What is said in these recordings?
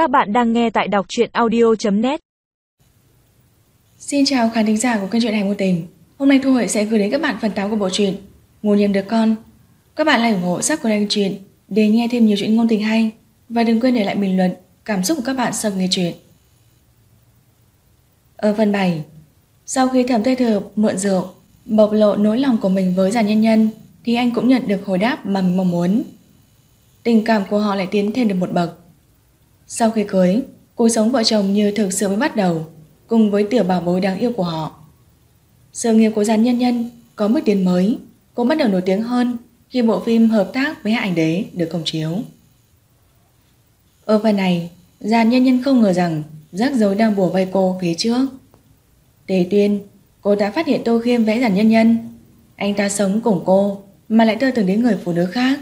Các bạn đang nghe tại đọc truyện audio.net Xin chào khán thính giả của kênh truyện Hành Ngôn Tình Hôm nay Thu Huệ sẽ gửi đến các bạn phần 8 của bộ truyện Ngủ nhân được con Các bạn hãy ủng hộ sách của Đăng truyện để nghe thêm nhiều chuyện ngôn tình hay Và đừng quên để lại bình luận, cảm xúc của các bạn sau nghe truyện Ở phần 7 Sau khi thẩm tây thừa mượn rượu, bộc lộ nỗi lòng của mình với giàn nhân nhân, thì anh cũng nhận được hồi đáp mà mình mong muốn. Tình cảm của họ lại tiến thêm được một bậc. Sau khi cưới, cuộc sống vợ chồng như thực sự mới bắt đầu, cùng với tiểu bảo bối đáng yêu của họ. Sự nghiệp của giàn nhân nhân có bước tiến mới, cũng bắt đầu nổi tiếng hơn khi bộ phim hợp tác với Hạ Ảnh Đế được công chiếu. Ở phần này, giàn nhân nhân không ngờ rằng rắc rối đang bùa vây cô phía trước. Tề tuyên, cô đã phát hiện Tô Khiêm vẽ giàn nhân nhân. Anh ta sống cùng cô mà lại tơ tưởng đến người phụ nữ khác.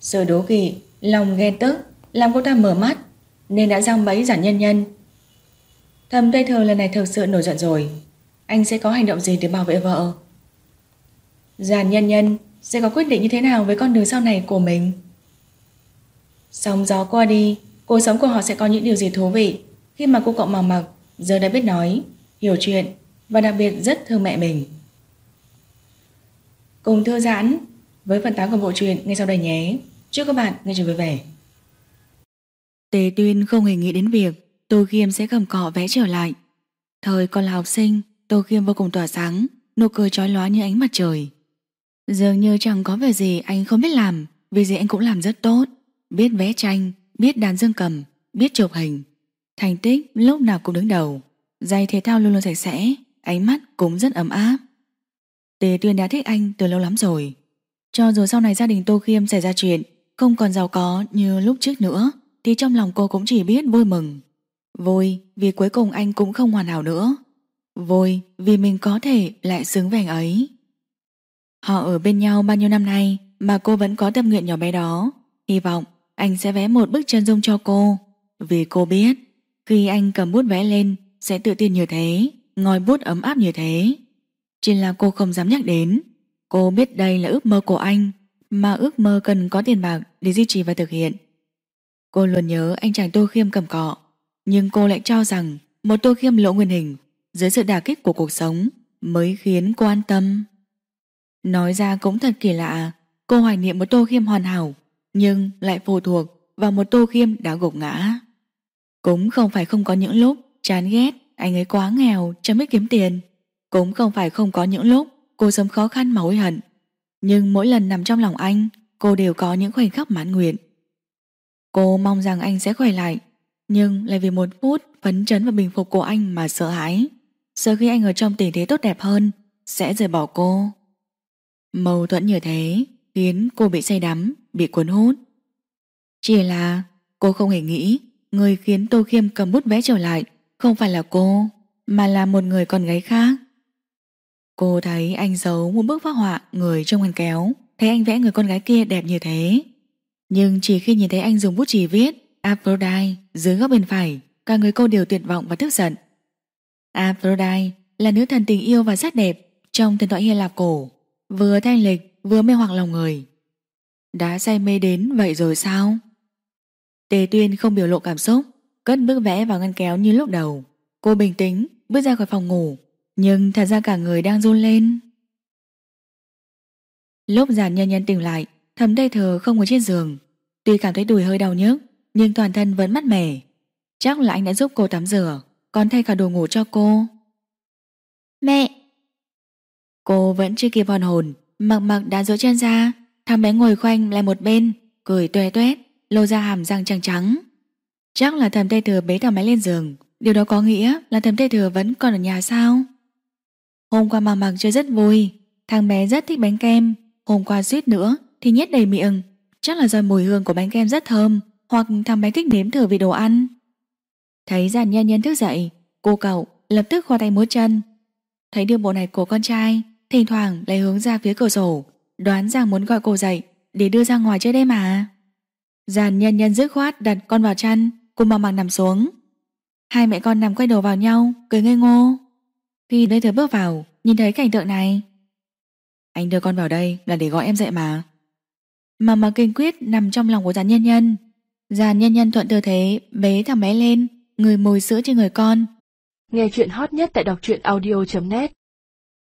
Sự đố kỵ, lòng ghen tức làm cô ta mở mắt nên đã giang bẫy giản nhân nhân. Thầm Tây Thờ lần này thực sự nổi giận rồi. Anh sẽ có hành động gì để bảo vệ vợ? Giản nhân nhân sẽ có quyết định như thế nào với con đường sau này của mình? Sóng gió qua đi, cuộc sống của họ sẽ có những điều gì thú vị khi mà cô cậu màu mặc giờ đã biết nói, hiểu chuyện và đặc biệt rất thương mẹ mình. Cùng thư giãn với phần 8 của bộ truyện ngay sau đây nhé. Chúc các bạn nghe chuyện vui vẻ. Tề Tuyên không hề nghĩ đến việc Tô Khiêm sẽ cầm cọ vẽ trở lại. Thời còn là học sinh, Tô Khiêm vô cùng tỏa sáng, nụ cười chói lóa như ánh mặt trời. Dường như chẳng có việc gì anh không biết làm, vì gì anh cũng làm rất tốt. Biết vẽ tranh, biết đàn dương cầm, biết chụp hình. Thành tích lúc nào cũng đứng đầu. Giày thể thao luôn luôn sạch sẽ, ánh mắt cũng rất ấm áp. Tề Tuyên đã thích anh từ lâu lắm rồi. Cho dù sau này gia đình Tô Khiêm xảy ra chuyện, không còn giàu có như lúc trước nữa, thì trong lòng cô cũng chỉ biết vui mừng. Vui vì cuối cùng anh cũng không hoàn hảo nữa. Vui vì mình có thể lại xứng vẻn ấy. Họ ở bên nhau bao nhiêu năm nay mà cô vẫn có tâm nguyện nhỏ bé đó. Hy vọng anh sẽ vẽ một bức chân dung cho cô. Vì cô biết, khi anh cầm bút vẽ lên sẽ tự tin như thế, ngòi bút ấm áp như thế. Chỉ là cô không dám nhắc đến. Cô biết đây là ước mơ của anh, mà ước mơ cần có tiền bạc để duy trì và thực hiện. Cô luôn nhớ anh chàng Tô Khiêm cầm cọ, nhưng cô lại cho rằng một Tô Khiêm lỗ nguyên hình dưới sự đả kích của cuộc sống mới khiến cô an tâm. Nói ra cũng thật kỳ lạ, cô hoài niệm một Tô Khiêm hoàn hảo, nhưng lại phụ thuộc vào một Tô Khiêm đã gục ngã. Cũng không phải không có những lúc chán ghét anh ấy quá nghèo chẳng biết kiếm tiền. Cũng không phải không có những lúc cô sống khó khăn mà hối hận. Nhưng mỗi lần nằm trong lòng anh, cô đều có những khoảnh khắc mãn nguyện. Cô mong rằng anh sẽ khỏe lại, Nhưng lại vì một phút phấn chấn và bình phục của anh mà sợ hãi. Sợ khi anh ở trong tình thế tốt đẹp hơn, Sẽ rời bỏ cô. Mâu thuẫn như thế Khiến cô bị say đắm, Bị cuốn hút. Chỉ là cô không hề nghĩ Người khiến Tô Khiêm cầm bút vẽ trở lại Không phải là cô, Mà là một người con gái khác. Cô thấy anh giấu một bức phác họa Người trong ngăn kéo, Thấy anh vẽ người con gái kia đẹp như thế nhưng chỉ khi nhìn thấy anh dùng bút chì viết Aphrodite dưới góc bên phải, cả người cô đều tuyệt vọng và tức giận. Aphrodite là nữ thần tình yêu và sắc đẹp trong thần thoại Hy Lạp cổ, vừa thanh lịch vừa mê hoặc lòng người. Đã say mê đến vậy rồi sao? Tề Tuyên không biểu lộ cảm xúc, cất bức vẽ vào ngăn kéo như lúc đầu. Cô bình tĩnh, bước ra khỏi phòng ngủ, nhưng thật ra cả người đang run lên. Lúc giàn nhân nhân tỉnh lại, Thầm Tây Thừa không ngồi trên giường. Tuy cảm thấy đùi hơi đau nhức Nhưng toàn thân vẫn mát mẻ. Chắc là anh đã giúp cô tắm rửa Còn thay cả đồ ngủ cho cô. Mẹ! Cô vẫn chưa kịp hoàn hồn Mặc mặc đã dỡ chân ra Thằng bé ngồi khoanh lại một bên Cười tuê tuét Lô ra hàm răng trắng trắng. Chắc là thầm Tây Thừa bế thằng bé lên giường. Điều đó có nghĩa là thầm Tây Thừa vẫn còn ở nhà sao? Hôm qua mặc mặc chơi rất vui Thằng bé rất thích bánh kem Hôm qua suýt nữa thì nhét đầy miệng. Chắc là do mùi hương của bánh kem rất thơm, Hoặc thằng bé thích nếm thử vị đồ ăn. Thấy giàn nhân nhân thức dậy, Cô cậu lập tức khoa tay múa chân. Thấy điều bộ này của con trai, Thỉnh thoảng lại hướng ra phía cửa sổ, Đoán rằng muốn gọi cô dậy Để đưa ra ngoài chơi đây mà. Giàn nhân nhân dứt khoát đặt con vào chăn Cùng bằng bằng nằm xuống. Hai mẹ con nằm quay đầu vào nhau, Cười ngây ngô. Khi đây thừa bước vào, Nhìn thấy cảnh tượng này. Anh đưa con vào đây là để gọi em dậy mà mà mà kiên quyết nằm trong lòng của giàn nhân nhân Giàn nhân nhân thuận tư thế bế thằng bé lên, người mồi sữa trên người con. Nghe chuyện hot nhất tại đọc truyện audio.net